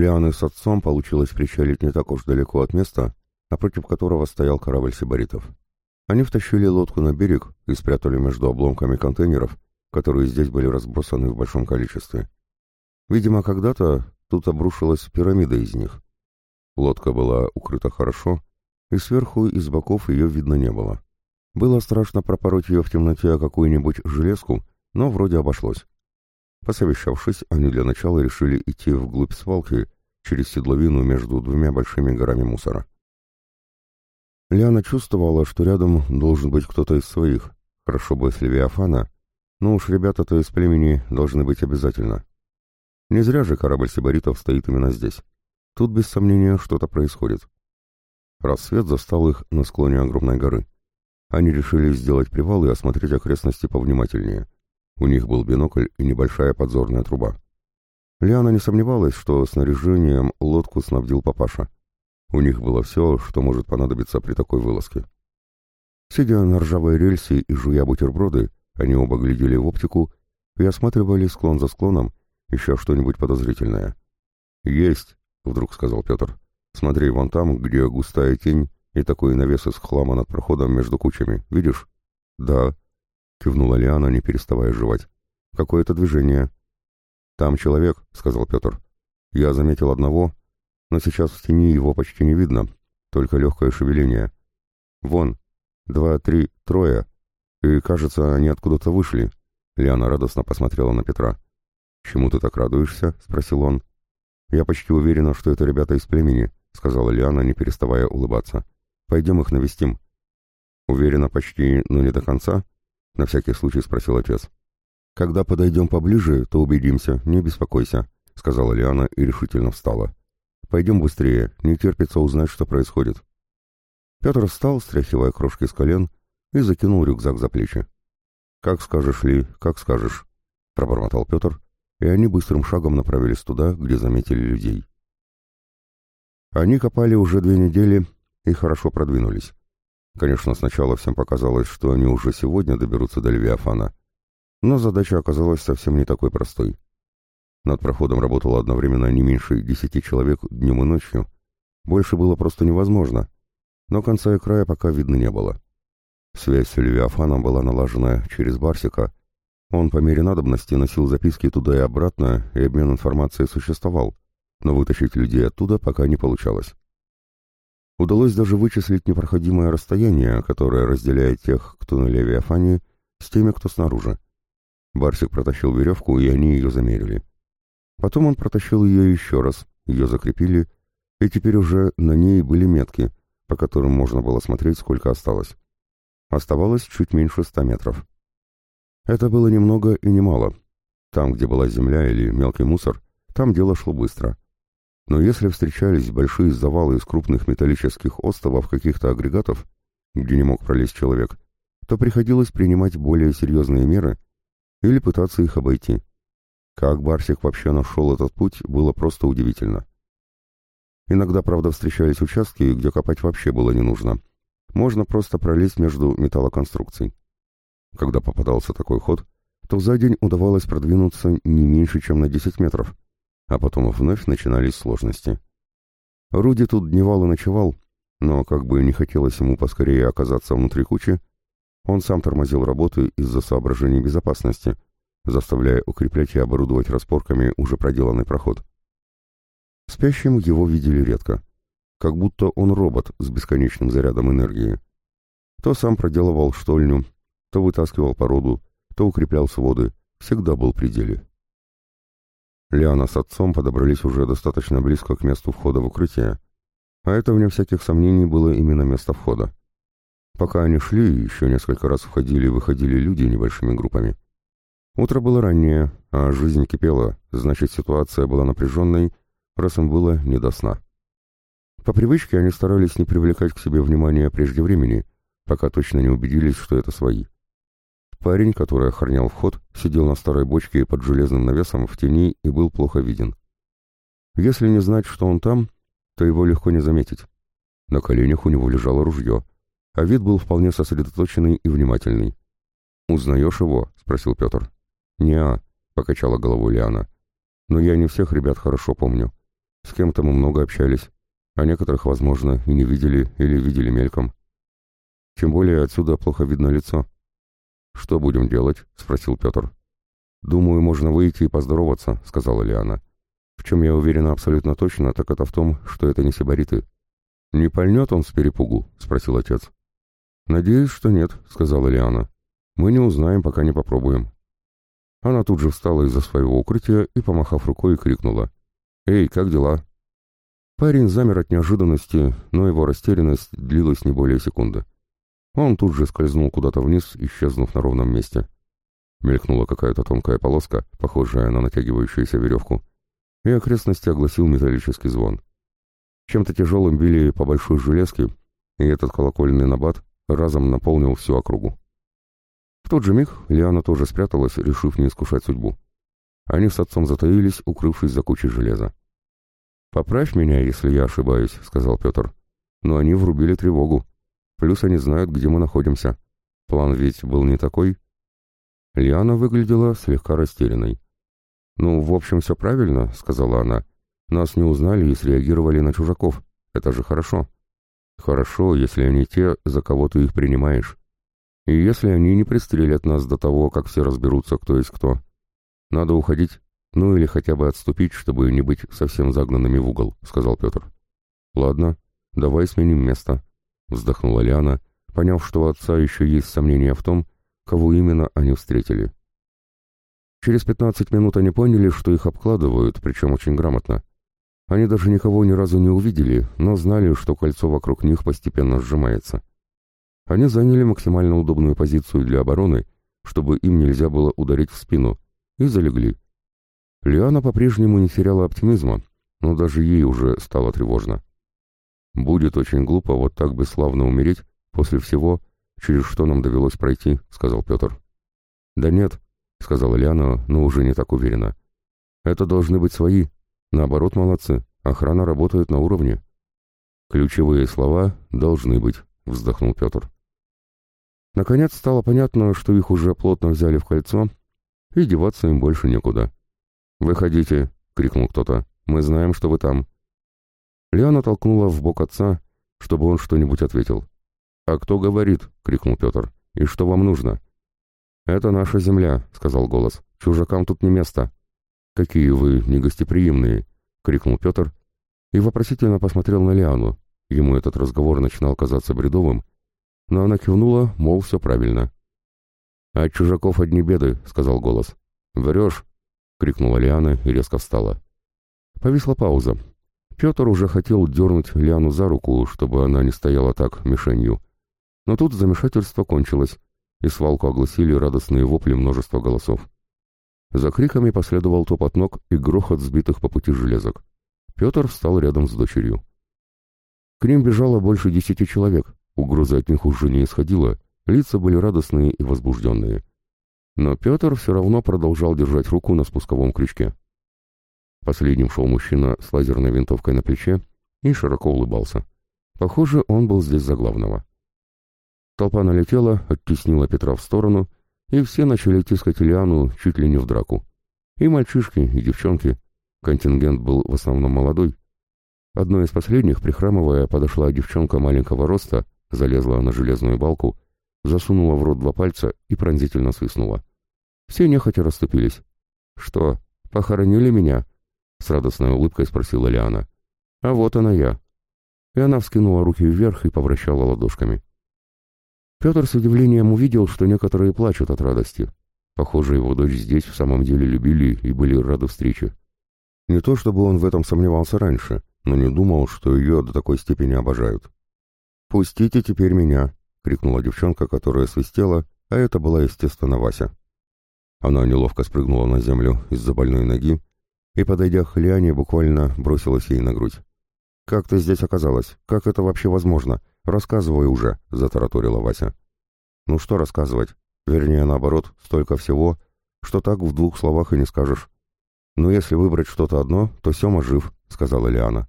Лианы с отцом получилось причалить не так уж далеко от места, напротив которого стоял корабль сибаритов. Они втащили лодку на берег и спрятали между обломками контейнеров, которые здесь были разбросаны в большом количестве. Видимо, когда-то тут обрушилась пирамида из них. Лодка была укрыта хорошо, и сверху и с боков ее видно не было. Было страшно пропороть ее в темноте о какую-нибудь железку, но вроде обошлось. Посовещавшись, они для начала решили идти вглубь свалки, через седловину между двумя большими горами мусора. Лиана чувствовала, что рядом должен быть кто-то из своих, хорошо бы с Левиафана, но уж ребята-то из племени должны быть обязательно. Не зря же корабль сибаритов стоит именно здесь. Тут без сомнения что-то происходит. Рассвет застал их на склоне огромной горы. Они решили сделать привал и осмотреть окрестности повнимательнее. У них был бинокль и небольшая подзорная труба. Лиана не сомневалась, что снаряжением лодку снабдил папаша. У них было все, что может понадобиться при такой вылазке. Сидя на ржавой рельсе и жуя бутерброды, они оба глядели в оптику и осматривали склон за склоном, еще что-нибудь подозрительное. «Есть», — вдруг сказал Петр. «Смотри, вон там, где густая тень и такой навес из хлама над проходом между кучами. Видишь?» «Да», — кивнула Лиана, не переставая жевать. «Какое-то движение». «Там человек», — сказал Петр. «Я заметил одного, но сейчас в тени его почти не видно, только легкое шевеление. Вон, два, три, трое, и, кажется, они откуда-то вышли». Лиана радостно посмотрела на Петра. «Чему ты так радуешься?» — спросил он. «Я почти уверена, что это ребята из племени», — сказала Лиана, не переставая улыбаться. «Пойдем их навестим». «Уверена почти, но не до конца?» — на всякий случай спросил отец. «Когда подойдем поближе, то убедимся, не беспокойся», — сказала Лиана и решительно встала. «Пойдем быстрее, не терпится узнать, что происходит». Петр встал, стряхивая крошки с колен, и закинул рюкзак за плечи. «Как скажешь, Ли, как скажешь», — пробормотал Петр, и они быстрым шагом направились туда, где заметили людей. Они копали уже две недели и хорошо продвинулись. Конечно, сначала всем показалось, что они уже сегодня доберутся до Левиафана, но задача оказалась совсем не такой простой. Над проходом работало одновременно не меньше десяти человек днем и ночью. Больше было просто невозможно, но конца и края пока видно не было. Связь с Левиафаном была налажена через Барсика, он по мере надобности носил записки туда и обратно, и обмен информацией существовал, но вытащить людей оттуда пока не получалось. Удалось даже вычислить непроходимое расстояние, которое разделяет тех, кто на Левиафане, с теми, кто снаружи. Барсик протащил веревку, и они ее замерили. Потом он протащил ее еще раз, ее закрепили, и теперь уже на ней были метки, по которым можно было смотреть, сколько осталось. Оставалось чуть меньше ста метров. Это было немного и немало. Там, где была земля или мелкий мусор, там дело шло быстро. Но если встречались большие завалы из крупных металлических остовов каких-то агрегатов, где не мог пролезть человек, то приходилось принимать более серьезные меры или пытаться их обойти. Как Барсик вообще нашел этот путь, было просто удивительно. Иногда, правда, встречались участки, где копать вообще было не нужно. Можно просто пролезть между металлоконструкций. Когда попадался такой ход, то за день удавалось продвинуться не меньше, чем на 10 метров, а потом вновь начинались сложности. Руди тут дневал и ночевал, но как бы не хотелось ему поскорее оказаться внутри кучи, он сам тормозил работы из-за соображений безопасности, заставляя укреплять и оборудовать распорками уже проделанный проход. Спящим его видели редко, как будто он робот с бесконечным зарядом энергии. То сам проделывал штольню, то вытаскивал породу, то укреплял своды, всегда был при деле. Лиана с отцом подобрались уже достаточно близко к месту входа в укрытие, а это, вне всяких сомнений, было именно место входа. Пока они шли, еще несколько раз входили и выходили люди небольшими группами. Утро было раннее, а жизнь кипела, значит, ситуация была напряженной, раз им было не до сна. По привычке они старались не привлекать к себе внимания прежде времени, пока точно не убедились, что это свои. Парень, который охранял вход, сидел на старой бочке под железным навесом в тени и был плохо виден. Если не знать, что он там, то его легко не заметить. На коленях у него лежало ружье, а вид был вполне сосредоточенный и внимательный. «Узнаешь его?» — спросил Петр. «Не-а», — покачала головой Лиана. «Но я не всех ребят хорошо помню. С кем-то мы много общались, а некоторых, возможно, и не видели или видели мельком. Тем более отсюда плохо видно лицо. «Что будем делать?» — спросил Петр. «Думаю, можно выйти и поздороваться», — сказала Лиана. «В чем я уверена абсолютно точно, так это в том, что это не сибариты». «Не пальнет он с перепугу?» — спросил отец. «Надеюсь, что нет», — сказала Лиана. «Мы не узнаем, пока не попробуем». Она тут же встала из-за своего укрытия и, помахав рукой, крикнула. «Эй, как дела?» Парень замер от неожиданности, но его растерянность длилась не более секунды. Он тут же скользнул куда-то вниз, исчезнув на ровном месте. Мелькнула какая-то тонкая полоска, похожая на натягивающуюся веревку, и окрестности огласил металлический звон. Чем-то тяжелым били по большой железке, и этот колокольный набат разом наполнил всю округу. В тот же миг Лиана тоже спряталась, решив не искушать судьбу. Они с отцом затаились, укрывшись за кучей железа. «Поправь меня, если я ошибаюсь», — сказал Петр. «Но они врубили тревогу. Плюс они знают, где мы находимся. План ведь был не такой». Лиана выглядела слегка растерянной. «Ну, в общем, все правильно», — сказала она. «Нас не узнали и среагировали на чужаков. Это же хорошо». «Хорошо, если они те, за кого ты их принимаешь. И если они не пристрелят нас до того, как все разберутся, кто есть кто. Надо уходить, ну или хотя бы отступить, чтобы не быть совсем загнанными в угол», — сказал Петр. «Ладно, давай сменим место», — вздохнула Лиана, поняв, что у отца еще есть сомнения в том, кого именно они встретили. Через пятнадцать минут они поняли, что их обкладывают, причем очень грамотно. Они даже никого ни разу не увидели, но знали, что кольцо вокруг них постепенно сжимается. Они заняли максимально удобную позицию для обороны, чтобы им нельзя было ударить в спину, и залегли. Лиана по-прежнему не теряла оптимизма, но даже ей уже стало тревожно. «Будет очень глупо вот так бесславно умереть после всего, через что нам довелось пройти», — сказал Петр. «Да нет», — сказала Лиана, но уже не так уверенно. «Это должны быть свои. Наоборот, молодцы. Охрана работает на уровне». «Ключевые слова должны быть», — вздохнул Петр. Наконец стало понятно, что их уже плотно взяли в кольцо, и деваться им больше некуда. «Выходите!» — крикнул кто-то. «Мы знаем, что вы там». Лиана толкнула в бок отца, чтобы он что-нибудь ответил. «А кто говорит?» — крикнул Петр. «И что вам нужно?» «Это наша земля», — сказал голос. «Чужакам тут не место». «Какие вы негостеприимные!» — крикнул Петр и вопросительно посмотрел на Лиану. Ему этот разговор начинал казаться бредовым, но она кивнула, мол, все правильно. «От чужаков одни беды», — сказал голос. «Врешь!» — крикнула Лиана и резко встала. Повисла пауза. Петр уже хотел дернуть Лиану за руку, чтобы она не стояла так мишенью. Но тут замешательство кончилось, и свалку огласили радостные вопли множества голосов. За криками последовал топот ног и грохот сбитых по пути железок. Петр встал рядом с дочерью. К ним бежало больше десяти человек, угроза от них уже не исходила, лица были радостные и возбужденные. Но Петр все равно продолжал держать руку на спусковом крючке. Последним шел мужчина с лазерной винтовкой на плече и широко улыбался. Похоже, он был здесь за главного. Толпа налетела, оттеснила Петра в сторону, и все начали тискать Ильяну чуть ли не в драку. И мальчишки, и девчонки. Контингент был в основном молодой. Одной из последних, прихрамывая, подошла девчонка маленького роста, залезла на железную балку, засунула в рот два пальца и пронзительно свистнула. Все нехотя расступились. «Что, похоронили меня?» — с радостной улыбкой спросила Лиана. «А вот она я». И она вскинула руки вверх и повращала ладошками. Петр с удивлением увидел, что некоторые плачут от радости. Похоже, его дочь здесь в самом деле любили и были рады встрече. Не то чтобы он в этом сомневался раньше, но не думал, что ее до такой степени обожают. «Пустите теперь меня!» — крикнула девчонка, которая свистела, а это была, естественно, Вася. Она неловко спрыгнула на землю из-за больной ноги и, подойдя к Лиане, буквально бросилась ей на грудь. «Как ты здесь оказалась? Как это вообще возможно? «Рассказывай уже», — затараторила Вася. «Ну что рассказывать? Вернее, наоборот, столько всего, что так в двух словах и не скажешь. Но если выбрать что-то одно, то Сема жив», — сказала Лиана.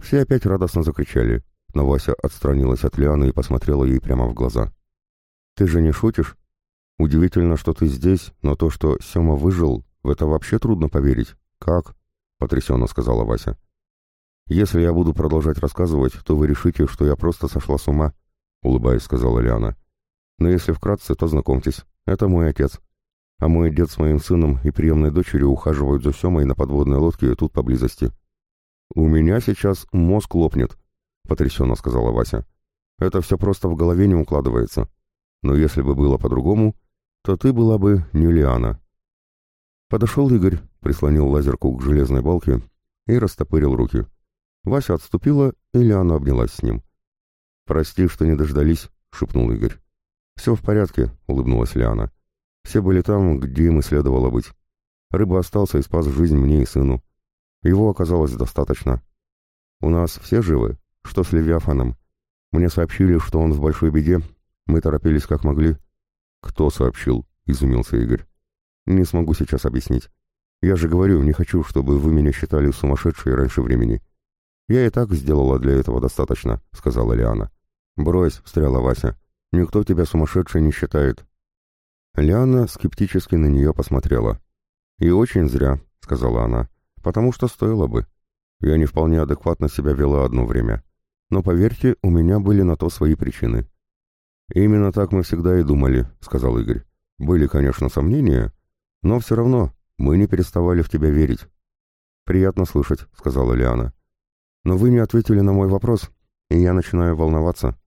Все опять радостно закричали, но Вася отстранилась от Лианы и посмотрела ей прямо в глаза. «Ты же не шутишь? Удивительно, что ты здесь, но то, что Сема выжил, в это вообще трудно поверить. Как?» — потрясенно сказала Вася. «Если я буду продолжать рассказывать, то вы решите, что я просто сошла с ума», — улыбаясь, сказала Лиана. «Но если вкратце, то знакомьтесь, это мой отец. А мой дед с моим сыном и приемной дочерью ухаживают за Семой на подводной лодке тут поблизости». «У меня сейчас мозг лопнет», — потрясенно сказала Вася. «Это все просто в голове не укладывается. Но если бы было по-другому, то ты была бы не Лиана». Подошел Игорь, прислонил лазерку к железной балке и растопырил руки. Вася отступила, и Лиана обнялась с ним. «Прости, что не дождались», — шепнул Игорь. «Все в порядке», — улыбнулась Лиана. «Все были там, где им и следовало быть. Рыба остался и спас жизнь мне и сыну. Его оказалось достаточно. У нас все живы? Что с Левиафаном? Мне сообщили, что он в большой беде. Мы торопились как могли». «Кто сообщил?» — изумился Игорь. «Не смогу сейчас объяснить. Я же говорю, не хочу, чтобы вы меня считали сумасшедшей раньше времени. «Я и так сделала для этого достаточно», — сказала Лиана. «Брось», — встряла Вася. «Никто тебя сумасшедшей не считает». Лиана скептически на нее посмотрела. «И очень зря», — сказала она, — «потому что стоило бы. Я не вполне адекватно себя вела одно время. Но, поверьте, у меня были на то свои причины». «Именно так мы всегда и думали», — сказал Игорь. «Были, конечно, сомнения, но все равно мы не переставали в тебя верить». «Приятно слышать», — сказала Лиана. Но вы не ответили на мой вопрос, и я начинаю волноваться.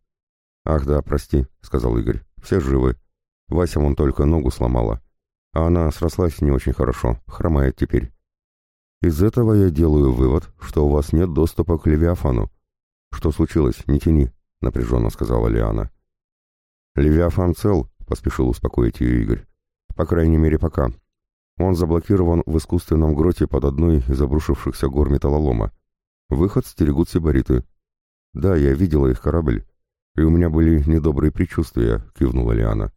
Ах да, прости, сказал Игорь. Все живы. Вася вон только ногу сломала. А она срослась не очень хорошо, хромает теперь. Из этого я делаю вывод, что у вас нет доступа к Левиафану. Что случилось? Не тяни, напряженно сказала Лиана. Левиафан цел, поспешил успокоить ее Игорь. По крайней мере, пока. Он заблокирован в искусственном гроте под одной из обрушившихся гор металлолома. Выход стерегут сибариты. Да, я видела их корабль, и у меня были недобрые предчувствия, кивнула Лиана.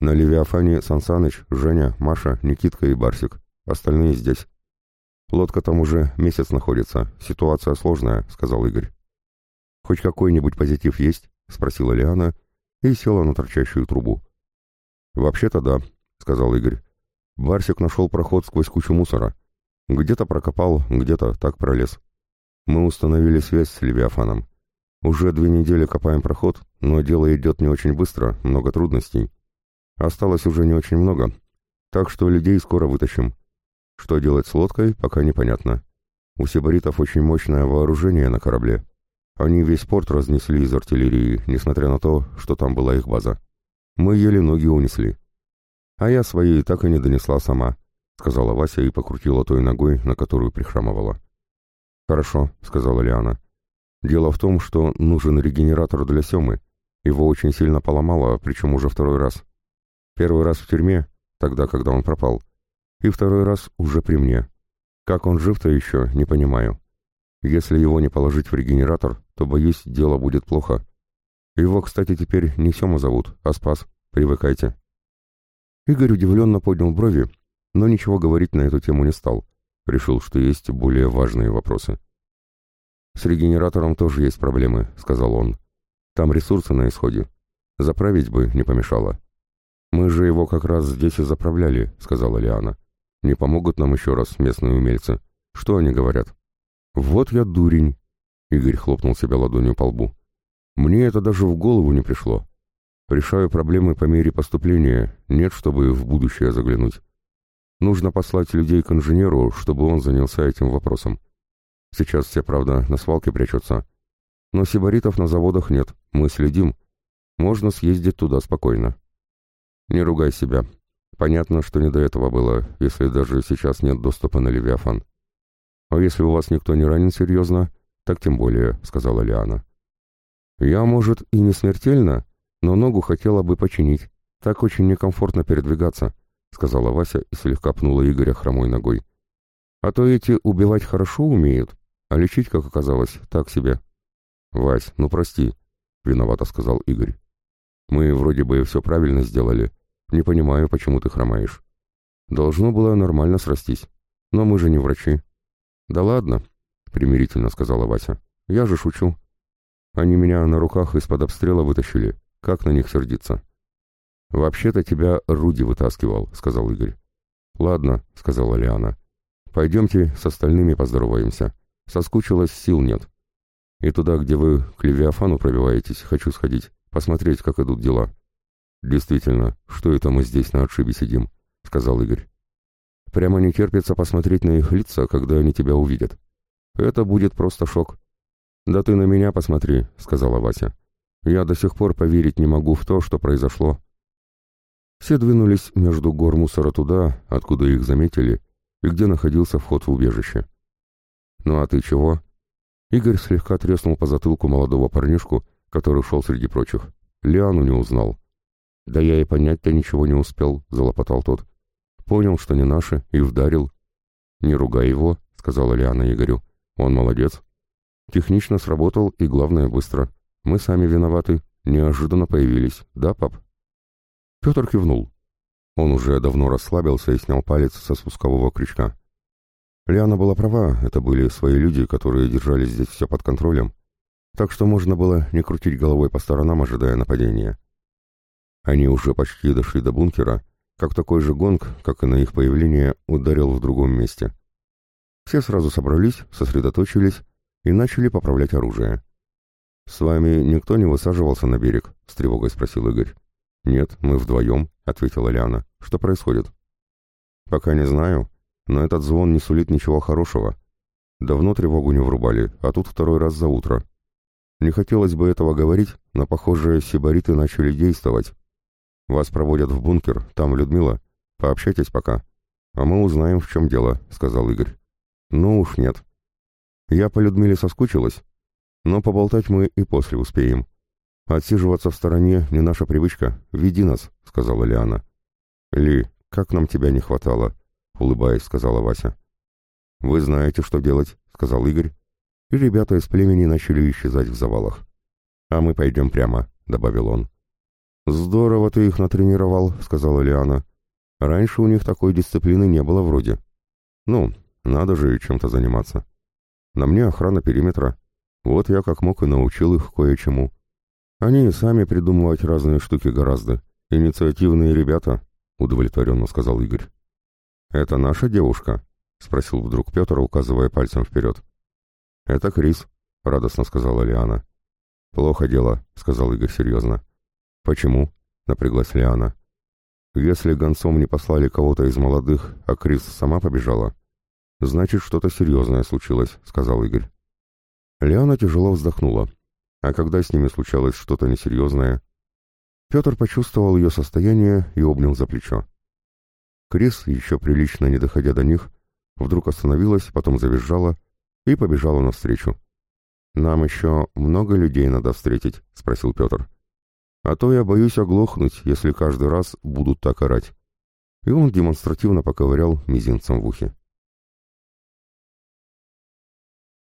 На Левиафане Сансаныч, Женя, Маша, Никитка и Барсик. Остальные здесь. Лодка там уже месяц находится. Ситуация сложная, сказал Игорь. Хоть какой-нибудь позитив есть? спросила Лиана и села на торчащую трубу. Вообще-то да, сказал Игорь. Барсик нашел проход сквозь кучу мусора. Где-то прокопал, где-то так пролез. Мы установили связь с Левиафаном. Уже две недели копаем проход, но дело идет не очень быстро, много трудностей. Осталось уже не очень много, так что людей скоро вытащим. Что делать с лодкой, пока непонятно. У сибаритов очень мощное вооружение на корабле. Они весь порт разнесли из артиллерии, несмотря на то, что там была их база. Мы еле ноги унесли. А я свои так и не донесла сама, — сказала Вася и покрутила той ногой, на которую прихрамывала. «Хорошо», — сказала Лиана. «Дело в том, что нужен регенератор для Семы. Его очень сильно поломало, причем уже второй раз. Первый раз в тюрьме, тогда, когда он пропал. И второй раз уже при мне. Как он жив-то еще, не понимаю. Если его не положить в регенератор, то, боюсь, дело будет плохо. Его, кстати, теперь не Сема зовут, а Спас. Привыкайте». Игорь удивленно поднял брови, но ничего говорить на эту тему не стал. Решил, что есть более важные вопросы. «С регенератором тоже есть проблемы», — сказал он. «Там ресурсы на исходе. Заправить бы не помешало». «Мы же его как раз здесь и заправляли», — сказала Лиана. «Не помогут нам еще раз местные умельцы. Что они говорят?» «Вот я дурень», — Игорь хлопнул себя ладонью по лбу. «Мне это даже в голову не пришло. Решаю проблемы по мере поступления, нет, чтобы в будущее заглянуть. Нужно послать людей к инженеру, чтобы он занялся этим вопросом. Сейчас все, правда, на свалке прячутся. Но сибаритов на заводах нет, мы следим. Можно съездить туда спокойно. Не ругай себя. Понятно, что не до этого было, если даже сейчас нет доступа на Левиафан. А если у вас никто не ранен серьезно, так тем более, сказала Лиана. Я, может, и не смертельно, но ногу хотела бы починить. Так очень некомфортно передвигаться сказала Вася и слегка пнула Игоря хромой ногой. «А то эти убивать хорошо умеют, а лечить, как оказалось, так себе». «Вась, ну прости», — виновато сказал Игорь. «Мы вроде бы все правильно сделали. Не понимаю, почему ты хромаешь. Должно было нормально срастись. Но мы же не врачи». «Да ладно», — примирительно сказала Вася. «Я же шучу. Они меня на руках из-под обстрела вытащили. Как на них сердиться?» «Вообще-то тебя Руди вытаскивал», — сказал Игорь. «Ладно», — сказала Лиана. «Пойдемте с остальными поздороваемся. Соскучилась, сил нет. И туда, где вы к Левиафану пробиваетесь, хочу сходить, посмотреть, как идут дела». «Действительно, что это мы здесь на отшибе сидим?» — сказал Игорь. «Прямо не терпится посмотреть на их лица, когда они тебя увидят. Это будет просто шок». «Да ты на меня посмотри», — сказала Вася. «Я до сих пор поверить не могу в то, что произошло». Все двинулись между гор мусора туда, откуда их заметили, и где находился вход в убежище. «Ну а ты чего?» Игорь слегка треснул по затылку молодого парнишку, который шел среди прочих. Лиану не узнал. «Да я и понять-то ничего не успел», — залопотал тот. «Понял, что не наши, и вдарил». «Не ругай его», — сказала Лиана Игорю. «Он молодец. Технично сработал и, главное, быстро. Мы сами виноваты. Неожиданно появились. Да, пап?» Петр кивнул. Он уже давно расслабился и снял палец со спускового крючка. Лиана была права, это были свои люди, которые держали здесь все под контролем, так что можно было не крутить головой по сторонам, ожидая нападения. Они уже почти дошли до бункера, как такой же гонг, как и на их появление, ударил в другом месте. Все сразу собрались, сосредоточились и начали поправлять оружие. «С вами никто не высаживался на берег?» — с тревогой спросил Игорь. «Нет, мы вдвоем», — ответила Лиана. «Что происходит?» «Пока не знаю, но этот звон не сулит ничего хорошего. Давно тревогу не врубали, а тут второй раз за утро. Не хотелось бы этого говорить, но, похоже, сибариты начали действовать. Вас проводят в бункер, там Людмила. Пообщайтесь пока. А мы узнаем, в чем дело», — сказал Игорь. «Ну уж нет. Я по Людмиле соскучилась, но поболтать мы и после успеем. Отсиживаться в стороне не наша привычка. Веди нас», — сказала Лиана. «Ли, как нам тебя не хватало», — улыбаясь, сказала Вася. «Вы знаете, что делать», — сказал Игорь, и ребята из племени начали исчезать в завалах. «А мы пойдем прямо», — добавил он. «Здорово ты их натренировал», — сказала Лиана. «Раньше у них такой дисциплины не было вроде. Ну, надо же чем-то заниматься. На мне охрана периметра. Вот я как мог и научил их кое-чему. Они и сами придумывать разные штуки гораздо. Инициативные ребята», — удовлетворенно сказал Игорь. «Это наша девушка?» — спросил вдруг Петр, указывая пальцем вперед. «Это Крис», — радостно сказала Лиана. «Плохо дело», — сказал Игорь серьезно. «Почему?» — напряглась Лиана. «Если гонцом не послали кого-то из молодых, а Крис сама побежала, значит, что-то серьезное случилось», — сказал Игорь. Лиана тяжело вздохнула. А когда с ними случалось что-то несерьезное? Петр почувствовал ее состояние и обнял за плечо. Крис, еще прилично не доходя до них, вдруг остановилась, потом завизжала и побежала навстречу. «Нам еще много людей надо встретить?» — спросил Петр. А то я боюсь оглохнуть, если каждый раз будут так орать. И он демонстративно поковырял мизинцем в ухе.